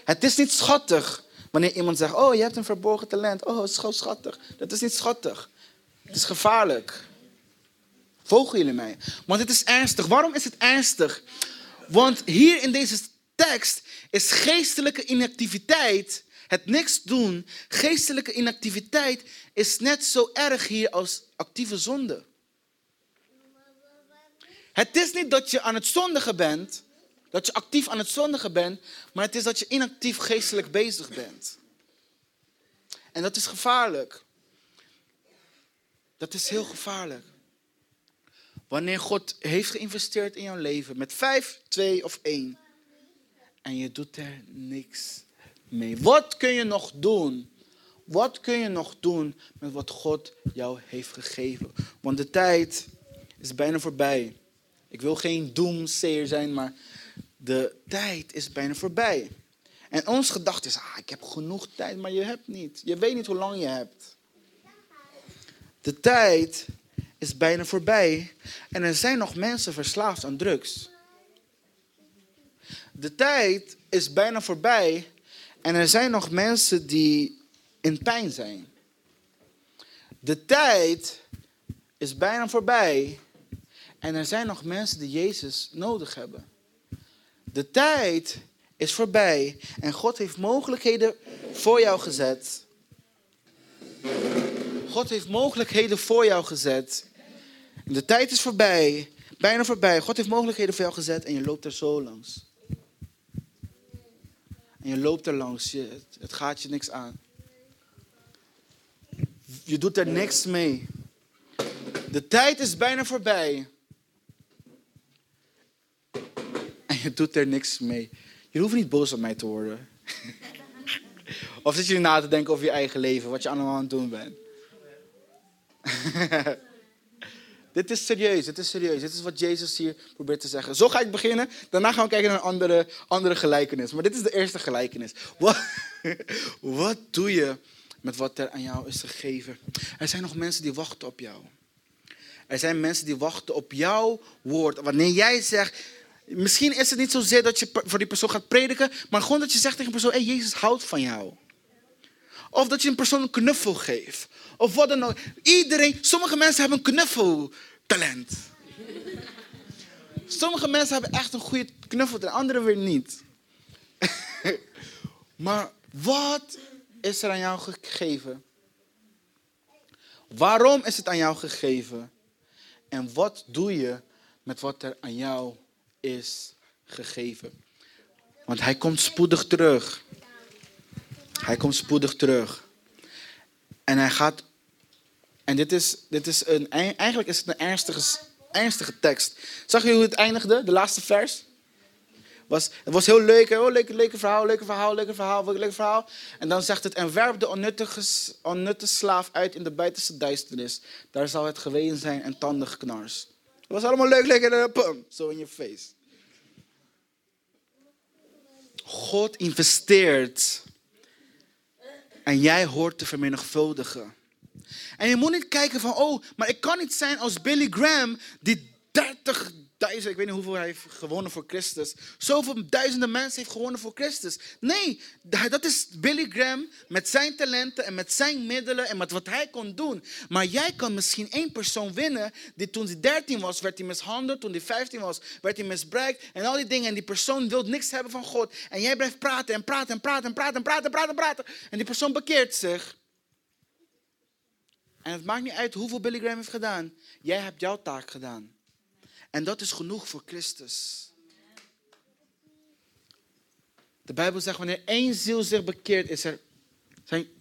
Het is niet schattig wanneer iemand zegt: Oh, je hebt een verborgen talent. Oh, het is schattig. Dat is niet schattig. Het is gevaarlijk. Volgen jullie mij? Want het is ernstig. Waarom is het ernstig? Want hier in deze tekst is geestelijke inactiviteit, het niks doen, geestelijke inactiviteit is net zo erg hier als actieve zonde. Het is niet dat je aan het zondigen bent, dat je actief aan het zondigen bent, maar het is dat je inactief geestelijk bezig bent. En dat is gevaarlijk. Dat is heel gevaarlijk. Wanneer God heeft geïnvesteerd in jouw leven met vijf, twee of één. En je doet er niks mee. Wat kun je nog doen? Wat kun je nog doen met wat God jou heeft gegeven? Want de tijd is bijna voorbij. Ik wil geen doomsayer zijn, maar de tijd is bijna voorbij. En ons gedachte is, ah, ik heb genoeg tijd, maar je hebt niet. Je weet niet hoe lang je hebt. De tijd is bijna voorbij en er zijn nog mensen verslaafd aan drugs. De tijd is bijna voorbij en er zijn nog mensen die in pijn zijn. De tijd is bijna voorbij en er zijn nog mensen die Jezus nodig hebben. De tijd is voorbij en God heeft mogelijkheden voor jou gezet. God heeft mogelijkheden voor jou gezet. De tijd is voorbij, bijna voorbij. God heeft mogelijkheden voor jou gezet en je loopt er zo langs. En je loopt er langs, je, het gaat je niks aan. Je doet er niks mee. De tijd is bijna voorbij. En je doet er niks mee. Je hoeft niet boos op mij te worden. Of zit je na te denken over je eigen leven, wat je allemaal aan het doen bent. dit is serieus, dit is serieus. Dit is wat Jezus hier probeert te zeggen. Zo ga ik beginnen. Daarna gaan we kijken naar een andere, andere gelijkenis. Maar dit is de eerste gelijkenis. Wat, wat doe je met wat er aan jou is gegeven? Er zijn nog mensen die wachten op jou. Er zijn mensen die wachten op jouw woord. Wanneer jij zegt, misschien is het niet zozeer dat je voor die persoon gaat prediken, maar gewoon dat je zegt tegen een persoon, hey, Jezus houdt van jou. Of dat je een persoon een knuffel geeft. Of wat dan ook. Iedereen, sommige mensen hebben een knuffeltalent. Sommige mensen hebben echt een goede knuffeltalent, anderen weer niet. maar wat is er aan jou gegeven? Waarom is het aan jou gegeven? En wat doe je met wat er aan jou is gegeven? Want hij komt spoedig terug. Hij komt spoedig terug. En hij gaat. En dit is, dit is een, eigenlijk is het een ernstige, ernstige tekst. Zag je hoe het eindigde, de laatste vers? Was, het was heel leuk, oh, leuk, leuk verhaal, leuk verhaal, leuk verhaal, leuk verhaal. En dan zegt het, en werp de onnuttige, onnutte slaaf uit in de buitenste duisternis. Daar zal het geween zijn en tandenknars. Het was allemaal leuk, leuk en pum, zo in je face. God investeert jij hoort te vermenigvuldigen. En je moet niet kijken van, oh, maar ik kan niet zijn als Billy Graham die 30 ik weet niet hoeveel hij heeft gewonnen voor Christus. Zoveel duizenden mensen heeft gewonnen voor Christus. Nee, dat is Billy Graham met zijn talenten en met zijn middelen en met wat hij kon doen. Maar jij kan misschien één persoon winnen die toen hij 13 was, werd hij mishandeld. Toen hij 15 was, werd hij misbruikt. En al die dingen. En die persoon wil niks hebben van God. En jij blijft praten en praten en praten en praten en praten en praten en praten. En die persoon bekeert zich. En het maakt niet uit hoeveel Billy Graham heeft gedaan. Jij hebt jouw taak gedaan. En dat is genoeg voor Christus. De Bijbel zegt, wanneer één ziel zich bekeert, is er,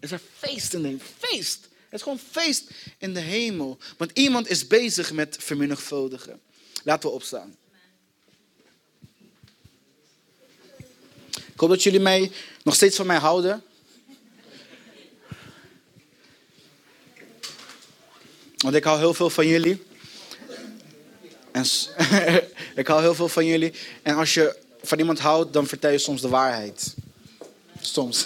is er feest in de hemel. Feest. Het is gewoon feest in de hemel. Want iemand is bezig met vermenigvuldigen. Laten we opstaan. Ik hoop dat jullie mij nog steeds van mij houden. Want ik hou heel veel van jullie. En ik hou heel veel van jullie. En als je van iemand houdt, dan vertel je soms de waarheid. Soms.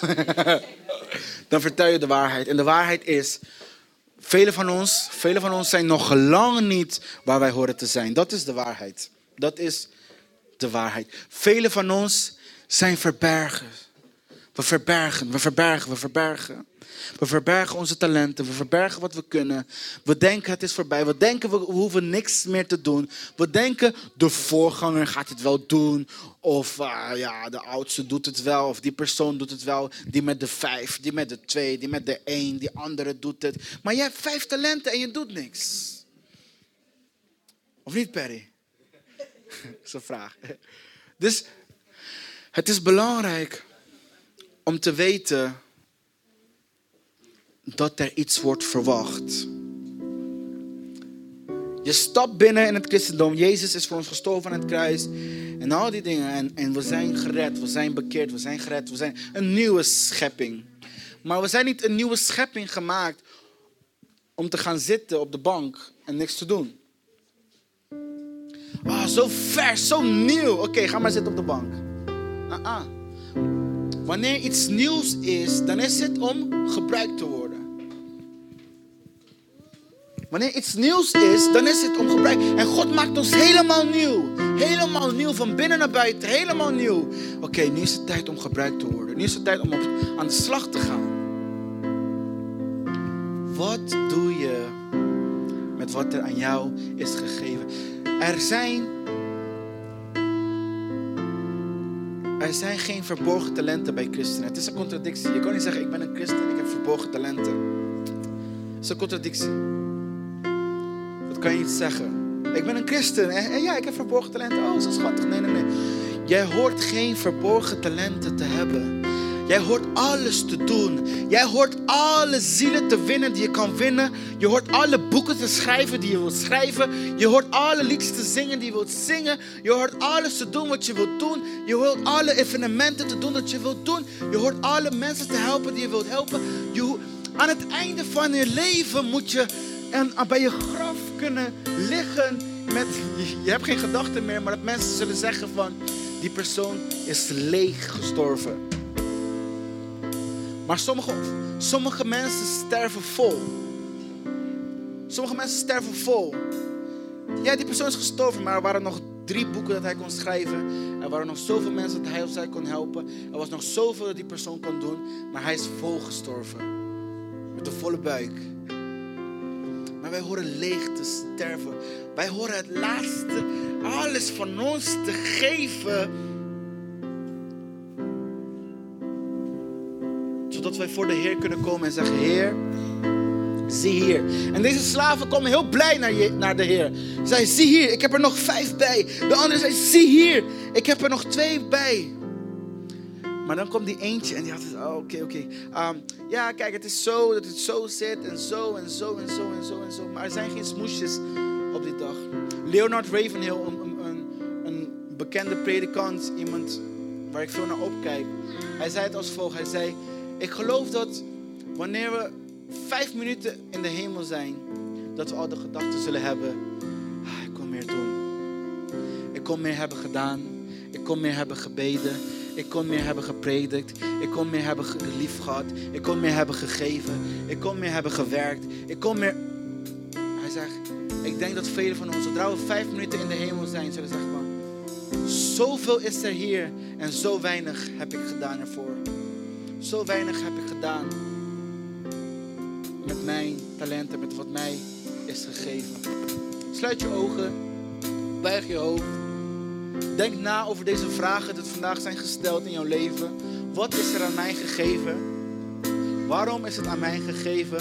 dan vertel je de waarheid. En de waarheid is, velen van ons, velen van ons zijn nog lang niet waar wij horen te zijn. Dat is de waarheid. Dat is de waarheid. Velen van ons zijn verbergen. We verbergen, we verbergen, we verbergen. We verbergen onze talenten, we verbergen wat we kunnen. We denken het is voorbij, we denken we hoeven niks meer te doen. We denken de voorganger gaat het wel doen. Of uh, ja, de oudste doet het wel, of die persoon doet het wel. Die met de vijf, die met de twee, die met de één, die andere doet het. Maar jij hebt vijf talenten en je doet niks. Of niet, Perry? Dat is een vraag. Dus het is belangrijk om te weten dat er iets wordt verwacht. Je stapt binnen in het christendom. Jezus is voor ons gestorven aan het kruis. En al die dingen. En, en we zijn gered, we zijn bekeerd, we zijn gered. We zijn een nieuwe schepping. Maar we zijn niet een nieuwe schepping gemaakt om te gaan zitten op de bank en niks te doen. Ah, zo vers, zo nieuw. Oké, ga maar zitten op de bank. Ah, ah. Wanneer iets nieuws is, dan is het om gebruikt te worden. Wanneer iets nieuws is, dan is het om. En God maakt ons helemaal nieuw. Helemaal nieuw, van binnen naar buiten. Helemaal nieuw. Oké, nu is het tijd om gebruikt te worden. Nu is het tijd om op, aan de slag te gaan. Wat doe je met wat er aan jou is gegeven? Er zijn Er zijn geen verborgen talenten bij christenen. Het is een contradictie. Je kan niet zeggen, ik ben een christen en ik heb verborgen talenten. Het is een contradictie. Kan je niet zeggen. Ik ben een christen en, en ja, ik heb verborgen talenten. Oh, zo schattig. Nee, nee, nee. Jij hoort geen verborgen talenten te hebben. Jij hoort alles te doen. Jij hoort alle zielen te winnen die je kan winnen. Je hoort alle boeken te schrijven die je wilt schrijven. Je hoort alle liedjes te zingen die je wilt zingen. Je hoort alles te doen wat je wilt doen. Je hoort alle evenementen te doen dat je wilt doen. Je hoort alle mensen te helpen die je wilt helpen. Je, aan het einde van je leven moet je en bij je graf kunnen liggen met... Je hebt geen gedachten meer, maar dat mensen zullen zeggen van... Die persoon is leeg gestorven. Maar sommige, sommige mensen sterven vol. Sommige mensen sterven vol. Ja, die persoon is gestorven, maar er waren nog drie boeken dat hij kon schrijven. Er waren nog zoveel mensen dat hij of zij kon helpen. Er was nog zoveel dat die persoon kon doen, maar hij is vol gestorven. Met een volle buik. Wij horen leeg te sterven. Wij horen het laatste, alles van ons te geven zodat wij voor de Heer kunnen komen en zeggen: Heer, zie hier. En deze slaven komen heel blij naar, je, naar de Heer. Zeiden: Zie hier, ik heb er nog vijf bij. De andere zei: Zie hier, ik heb er nog twee bij. Maar dan komt die eentje en die had het, oh, oké, oké. Ehm, ja, kijk, het is zo dat het zo zit en zo en zo en zo en zo en zo. Maar er zijn geen smoesjes op die dag. Leonard Ravenhill, een, een, een bekende predikant, iemand waar ik veel naar opkijk. Hij zei het als volgt. Hij zei, ik geloof dat wanneer we vijf minuten in de hemel zijn, dat we al de gedachten zullen hebben. Ah, ik kon meer doen. Ik kon meer hebben gedaan. Ik kon meer hebben gebeden. Ik kon meer hebben gepredikt. Ik kon meer hebben lief gehad. Ik kon meer hebben gegeven. Ik kon meer hebben gewerkt. Ik kon meer. Hij zegt, ik denk dat velen van ons, zodra we vijf minuten in de hemel zijn, zullen zeggen van, zoveel is er hier en zo weinig heb ik gedaan ervoor. Zo weinig heb ik gedaan met mijn talenten, met wat mij is gegeven. Sluit je ogen, buig je hoofd. Denk na over deze vragen die vandaag zijn gesteld in jouw leven. Wat is er aan mij gegeven? Waarom is het aan mij gegeven?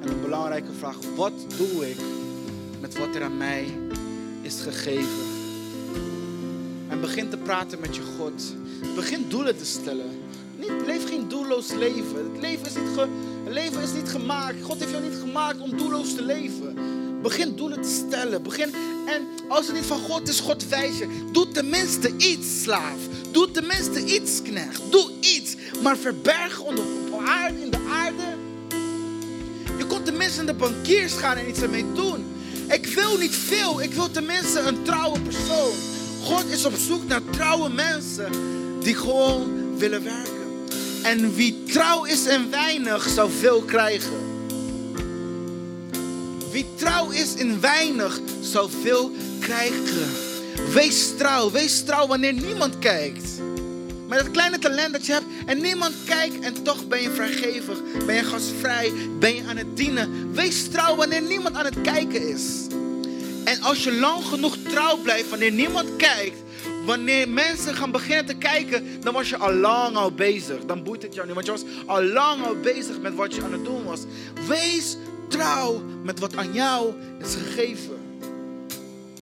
En een belangrijke vraag, wat doe ik met wat er aan mij is gegeven? En begin te praten met je God. Begin doelen te stellen. Niet, leef geen doelloos leven. Het leven, is niet het leven is niet gemaakt. God heeft jou niet gemaakt om doelloos te leven. Begin doelen te stellen. Begin, en als het niet van God is, God wijs je. Doe tenminste iets, slaaf. Doe tenminste iets, knecht. Doe iets. Maar verberg onder aarde, in de aarde. Je kon tenminste in de bankiers gaan en iets ermee doen. Ik wil niet veel. Ik wil tenminste een trouwe persoon. God is op zoek naar trouwe mensen die gewoon willen werken. En wie trouw is en weinig, zal veel krijgen. Wie trouw is in weinig, zal veel krijgen. Wees trouw, wees trouw wanneer niemand kijkt. Met dat kleine talent dat je hebt en niemand kijkt en toch ben je vrijgevig, ben je gastvrij, ben je aan het dienen. Wees trouw wanneer niemand aan het kijken is. En als je lang genoeg trouw blijft wanneer niemand kijkt, Wanneer mensen gaan beginnen te kijken, dan was je al lang al bezig. Dan boeit het jou niet, want je was al lang al bezig met wat je aan het doen was. Wees trouw met wat aan jou is gegeven.